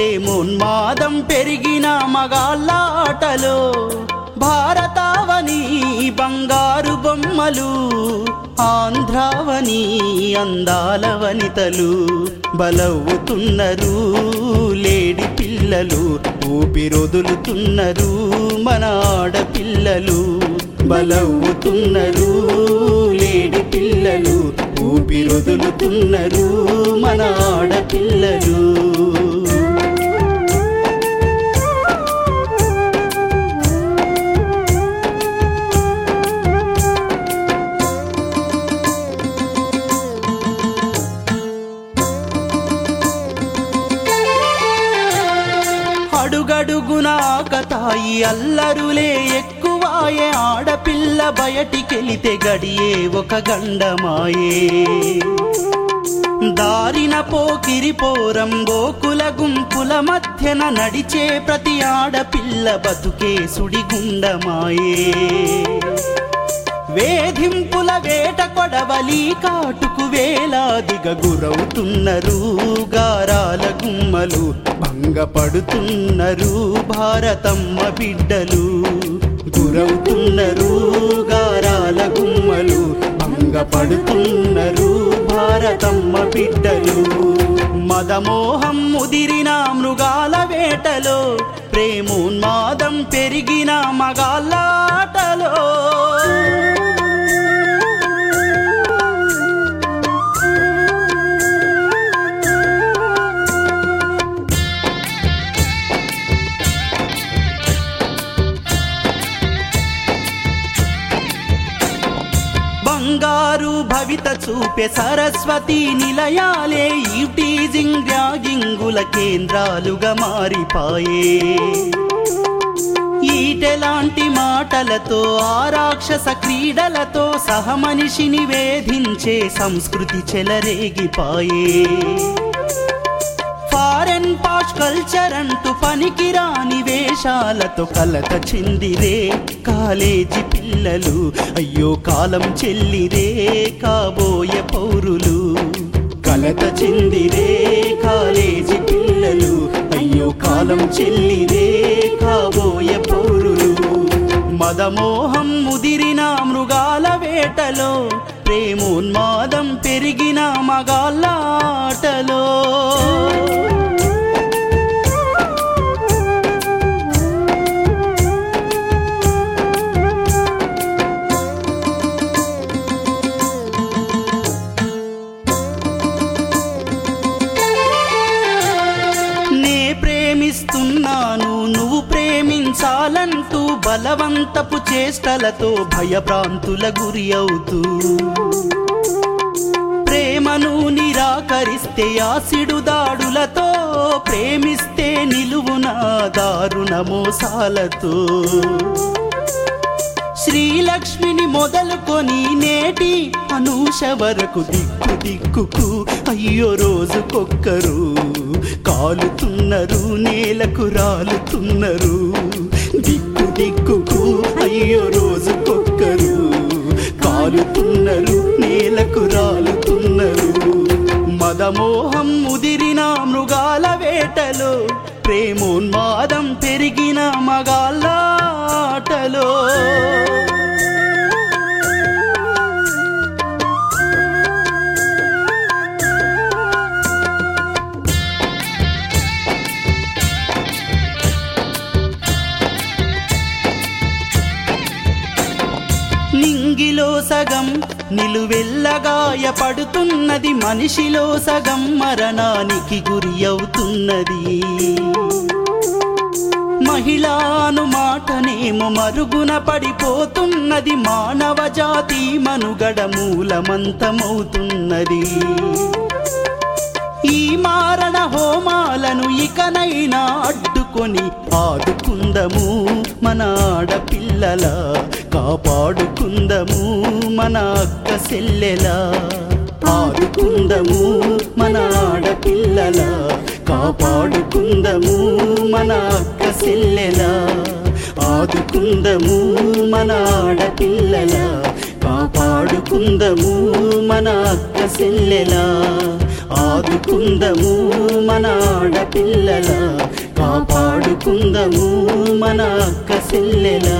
ప్రేమోన్మాదం పెరిగిన మగాళ్ళాటలో భారతావని బంగారు బొమ్మలు ఆంధ్రావని అందాల వనితలు బలవుతున్నారు లేడి పిల్లలు ఊపిరొదులుతున్నారు మన ఆడపిల్లలు. బలవుతున్నారు లేడి పిల్లలు ఊపిరొదులుతున్నారు అడుగునాక తాయి అల్లరులే ఎక్కువాయే. ఆడపిల్ల బయటికెళితే గడియే ఒక గండమాయే. దారిన పోకిరి పోరం గోకుల గుంపుల మధ్యన నడిచే ప్రతి ఆడపిల్ల బతుకే సుడిగుండమాయే. వేధింపుల వేట కొడవలి కాటుకు వేలాదిగా గురవుతున్నారు గారాల గుమ్మలు భంగపడుతున్నారు భారతమ్మ బిడ్డలు గురవుతున్నారు గారాల గుమ్మలు భంగపడుతున్నారు భారతమ్మ బిడ్డలు. మదమోహం ముదిరిన మృగాల వేటలో ప్రేమోన్మాదం పెరిగిన మగాళ్ళాటలో బంగారు భవిత చూపే సరస్వతి నిలయాలే ఈ టీజింగ్ ర్యాగింగుల కేంద్రాలుగా మారిపాయే. ఈటెలాంటి మాటలతో ఆ రాక్షస క్రీడలతో సహమనిషిని వేధించే సంస్కృతి చెలరేగిపాయే. ఫారెన్ పాష్ కల్చర్ అంటూ పనికిరాని వేషాలతో కలత చెందిరే కాలేజీ పిల్లలు. అయ్యో కాలం చెల్లిరే కాబోయే పౌరులు. కలత చెందిరే కాలేజీ పిల్లలు. అయ్యో కాలం చెల్లిరే కాబోయే పౌరులు. మదమోహం ముదిరిన మృగాల వేటలో ప్రేమోన్మాదం పెరిగిన మగాళ్ళ ఆటలో. బలవంతపు చేష్టలతో భయభ్రాంతుల గురి అవుతూ. ప్రేమను నిరాకరిస్తే ఆసిడు దాడులతో ప్రేమిస్తే నిలువున దారుణ మోసాలతో. శ్రీలక్ష్మిని మొదలుకొని నేటి అనూష వరకు దిక్కు దిక్కుకు అయ్యో రోజుకొక్కరు. కాలుతున్నారు నేలకు రాలుతున్నారు. దిక్కుకు అయ్యో రోజుకొక్కరు కాలుతున్నారు నేలకు రాలుతున్నారు. మదమోహం ముదిరిన మృగాల వేటలో ప్రేమోన్మాదం పెరిగిన మగాళ్ళాటలో మనిషిలో సగం నిలువెల్లగాయపడుతున్నది మనిషిలో సగం మరణానికి గురి అవుతున్నది. మహిళాను మాటనేమో మరుగున పడిపోతున్నది మానవ జాతి మనుగడ మూలమంతమవుతున్నది. ఈ మారణ హోమాలను ఇకనైనా అడ్డుకొని ఆదుకుందము మన ఆడపిల్లల కాపాడుకుందము మన అక్క సెల్లెలా ఆదుకుందము మన ఆడపిల్లల కాపాడుకుందము మన అక్క సెల్లెలా ఆదుకుందము మన ఆడపిల్లల కాపాడుకుందము మన అక్క చెల్లెలా ఆదుకుందము మన ఆడపిల్లల కాపాడుకుందము మన అక్క సెల్లెలా.